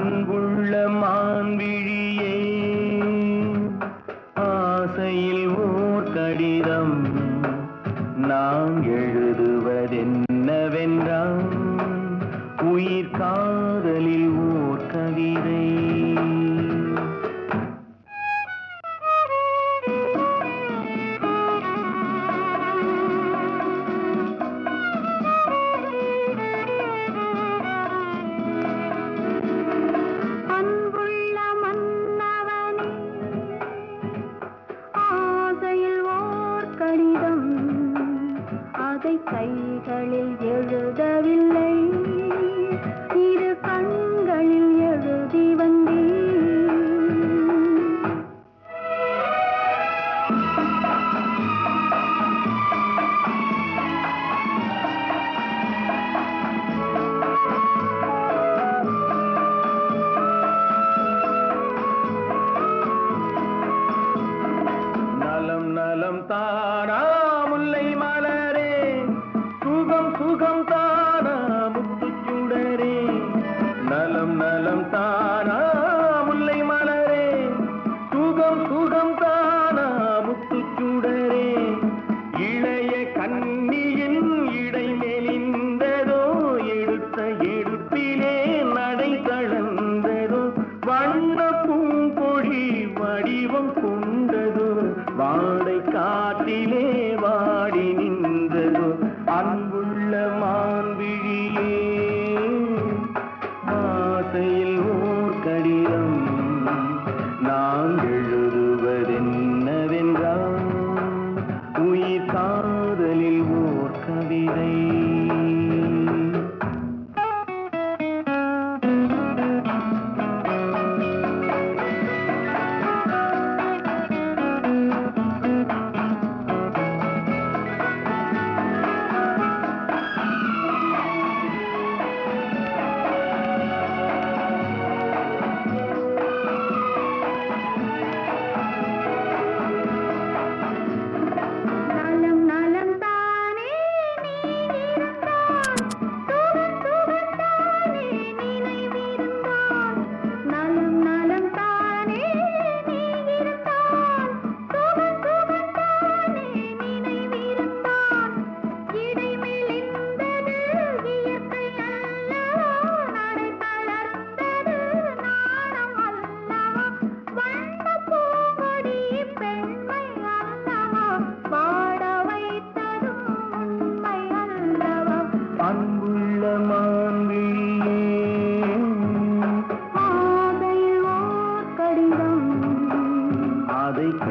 அன்புள்ள மான்விழியே ஆசையில் ஓர் கடிதம் நான் எழுதுவதென்னவென்றால் உயிர் காதலில் ஓர் கவிதை கதை கைகளில் எழுதவில்லை. இரு கண்களில் எழுதி வந்தே நலம் தானா சுகம் தானா முத்துச்சுடரே. நலம் நலம் தானா முல்லை மலரே. சுகம் சுகம் தானா முத்துச்சுடரே. இளைய கண்ணியின் இடை மெலிந்ததோ எழுத்த எழுப்பிலே நடை தளர்ந்ததோ வண்ண பூங்கொடி வடிவம் கொண்டதோ வாடை காட்டிலே they